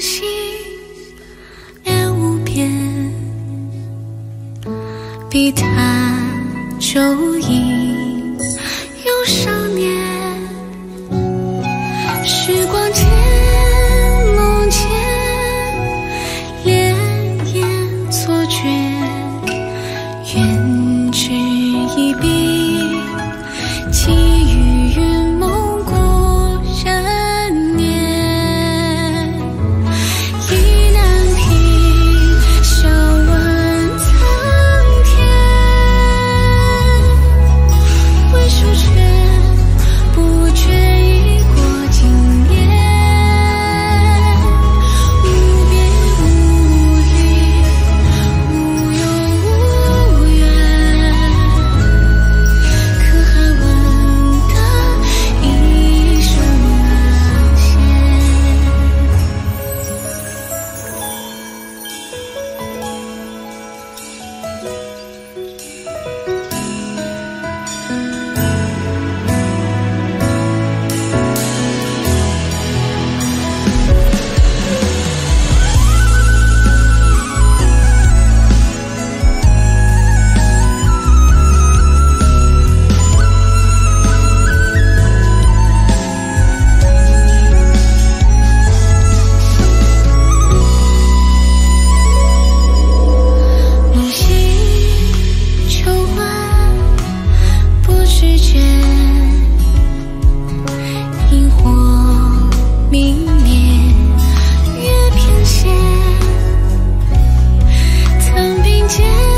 心念无边，笔塔舟影，又少年。时光渐梦渐，潋滟错觉，缘止一笔。见